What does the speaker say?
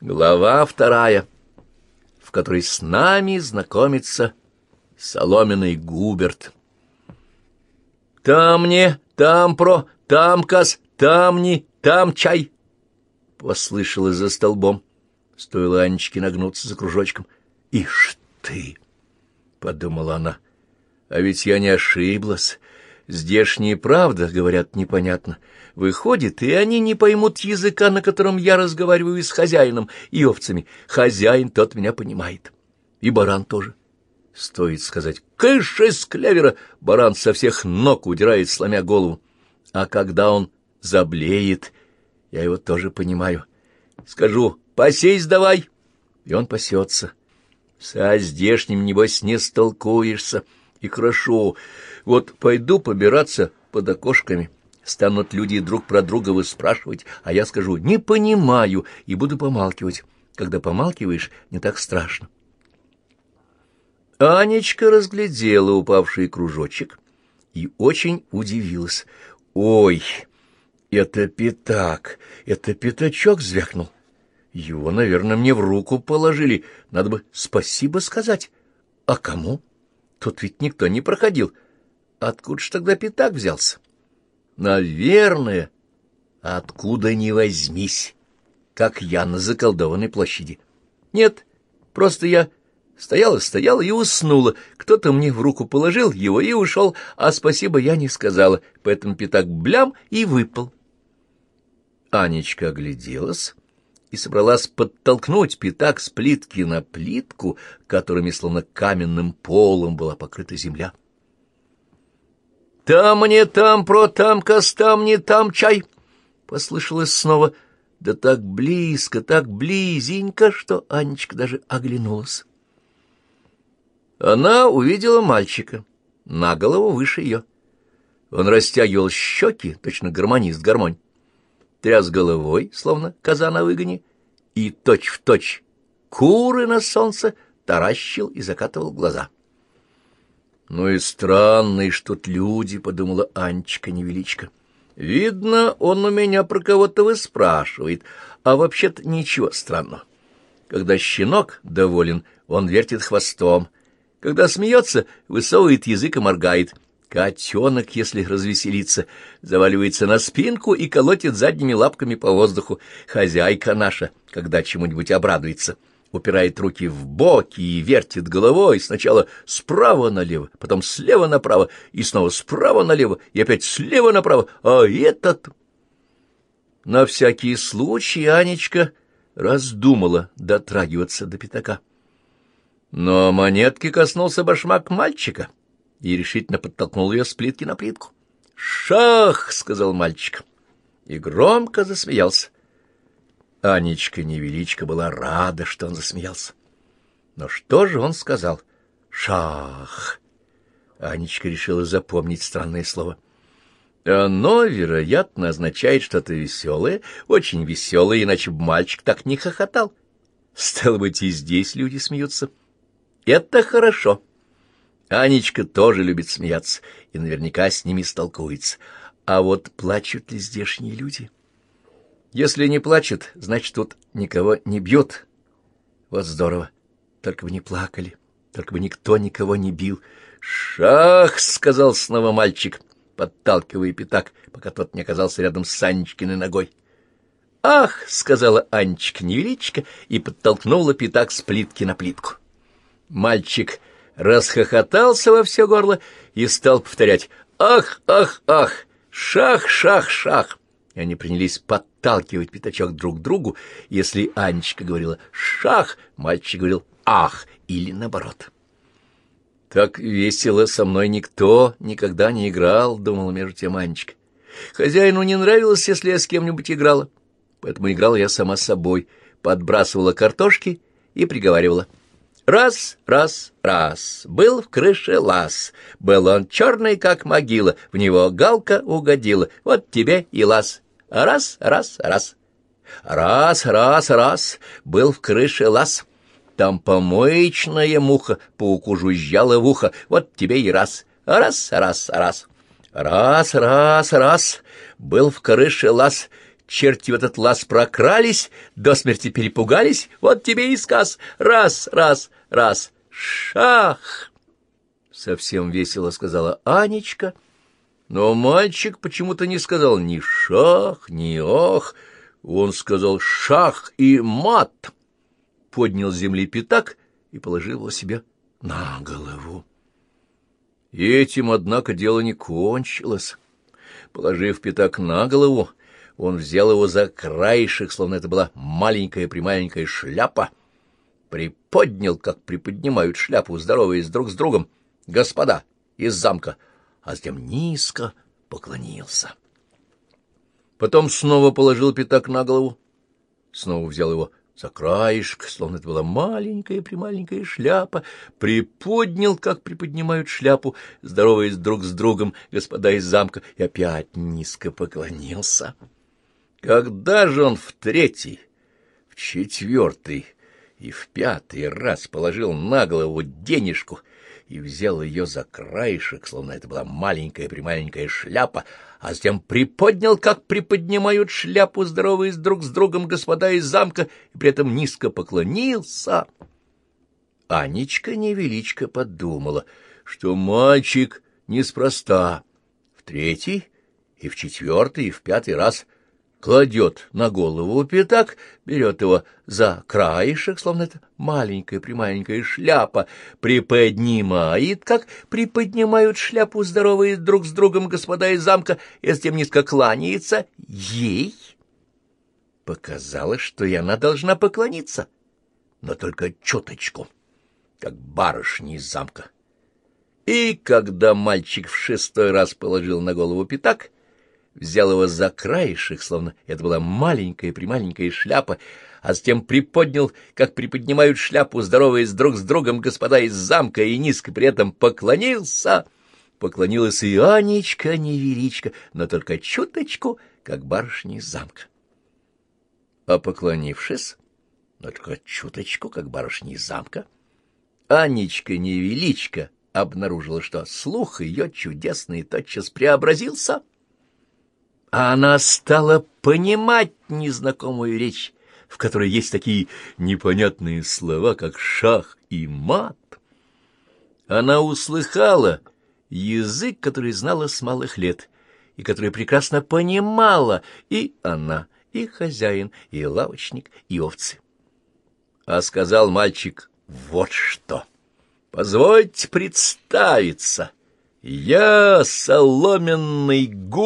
Глава вторая, в которой с нами знакомится соломенный Губерт. «Там не, там про, там кас, там не, там чай!» Послышалось за столбом. Стоило Анечке нагнуться за кружочком. «Ишь ты!» — подумала она. «А ведь я не ошиблась. Здешняя правда, говорят, непонятно. Выходит, и они не поймут языка, на котором я разговариваю с хозяином и овцами. Хозяин тот меня понимает. И баран тоже. Стоит сказать «Кыш из клевера!» Баран со всех ног удирает, сломя голову. А когда он заблеет, я его тоже понимаю. Скажу «Пасись давай!» И он пасется. Со здешним, небось, не столкуешься. И хорошо, вот пойду побираться под окошками. Станут люди друг про друга выспрашивать, а я скажу «не понимаю» и буду помалкивать. Когда помалкиваешь, не так страшно. Анечка разглядела упавший кружочек и очень удивилась. «Ой, это пятак, это пятачок звякнул. Его, наверное, мне в руку положили. Надо бы спасибо сказать. А кому?» Тут ведь никто не проходил. Откуда ж тогда пятак взялся? Наверное, откуда ни возьмись, как я на заколдованной площади. Нет, просто я стояла-стояла и уснула. Кто-то мне в руку положил его и ушел, а спасибо я не сказала, поэтому пятак блям и выпал. Анечка огляделась и собралась подтолкнуть пятак с плитки на плитку, которыми словно каменным полом была покрыта земля. «Там не там, про там, кос там не там чай!» Послышалось снова, да так близко, так близенько, что Анечка даже оглянулась. Она увидела мальчика, на голову выше ее. Он растягивал щеки, точно гармонист гармонь тряс головой, словно коза на выгоне, и точь-в-точь точь куры на солнце таращил и закатывал глаза. «Ну и странные что-то люди», — подумала Анечка невеличко. «Видно, он у меня про кого-то выспрашивает, а вообще-то ничего странного. Когда щенок доволен, он вертит хвостом, когда смеется, высовывает язык и моргает». Котенок, если развеселится, заваливается на спинку и колотит задними лапками по воздуху. Хозяйка наша, когда чему-нибудь обрадуется, упирает руки в боки и вертит головой сначала справа налево, потом слева направо, и снова справа налево, и опять слева направо. А этот... На всякий случай Анечка раздумала дотрагиваться до пятака. Но монетки коснулся башмак мальчика — и решительно подтолкнул ее с плитки на плитку. «Шах!» — сказал мальчик. И громко засмеялся. Анечка невеличко была рада, что он засмеялся. Но что же он сказал? «Шах!» Анечка решила запомнить странное слово. Оно, вероятно, означает что-то веселое, очень веселое, иначе бы мальчик так не хохотал. Стало быть, и здесь люди смеются. Это хорошо. Анечка тоже любит смеяться и наверняка с ними столкуется. А вот плачут ли здешние люди? Если не плачут, значит, тут никого не бьют. Вот здорово. Только бы не плакали, только бы никто никого не бил. «Шах!» — сказал снова мальчик, подталкивая пятак, пока тот не оказался рядом с Анечкиной ногой. «Ах!» — сказала Анечка невеличко и подтолкнула пятак с плитки на плитку. Мальчик расхохотался во все горло и стал повторять «Ах, ах, ах! Шах, шах, шах!» И они принялись подталкивать пятачок друг к другу. Если Анечка говорила «шах», мальчик говорил «ах» или наоборот. «Так весело со мной никто никогда не играл», — думала между тем Анечка. «Хозяину не нравилось, если я с кем-нибудь играла, поэтому играла я сама собой, подбрасывала картошки и приговаривала — Раз, раз, раз, был в крыше лаз, был он черный, как могила, в него галка угодила, вот тебе и лаз. Раз, раз, раз. Раз, раз, раз, был в крыше лаз. Там помоечная муха пауку жужжала в ухо, вот тебе и раз. Раз, раз, раз. Раз, раз, раз, был в крыше лаз, черти в этот лаз прокрались, до смерти перепугались, вот тебе и сказ. Раз, раз, раз, шах! Совсем весело сказала Анечка, но мальчик почему-то не сказал ни шах, ни ох, он сказал шах и мат, поднял с земли пятак и положил его себе на голову. Этим, однако, дело не кончилось. Положив пятак на голову, он взял его за краешек, словно это была маленькая-прималенькая шляпа, приподнял, как приподнимают шляпу, здороваясь друг с другом, господа из замка, а затем низко поклонился. Потом снова положил пятак на голову, снова взял его за краешек, словно это была маленькая-прималенькая шляпа, приподнял, как приподнимают шляпу, здороваясь друг с другом, господа из замка, и опять низко поклонился. Когда же он в третий, в четвертый и в пятый раз положил на голову денежку и взял ее за краешек, словно это была маленькая-прималенькая шляпа, а затем приподнял, как приподнимают шляпу здоровые друг с другом господа из замка, и при этом низко поклонился. Анечка невеличко подумала, что мальчик неспроста в третий и в четвертый и в пятый раз — кладет на голову пятак, берет его за краешек, словно это маленькая-прималенькая шляпа, приподнимает, как приподнимают шляпу здоровые друг с другом господа из замка, и затем низко кланяется ей. Показалось, что и она должна поклониться, но только чуточку, как барышня из замка. И когда мальчик в шестой раз положил на голову пятак, взял его за краешек, словно это была маленькая-прималенькая шляпа, а затем приподнял, как приподнимают шляпу, здороваясь друг с другом господа из замка, и низко при этом поклонился. Поклонилась и Анечка, невеличка, но только чуточку, как барышня из замка. А поклонившись, но только чуточку, как барышня из замка, Анечка невеличка обнаружила, что слух ее чудесный тотчас преобразился — а она стала понимать незнакомую речь, в которой есть такие непонятные слова, как шах и мат. Она услыхала язык, который знала с малых лет, и который прекрасно понимала и она, и хозяин, и лавочник, и овцы. А сказал мальчик вот что. «Позвольте представиться, я соломенный гусь».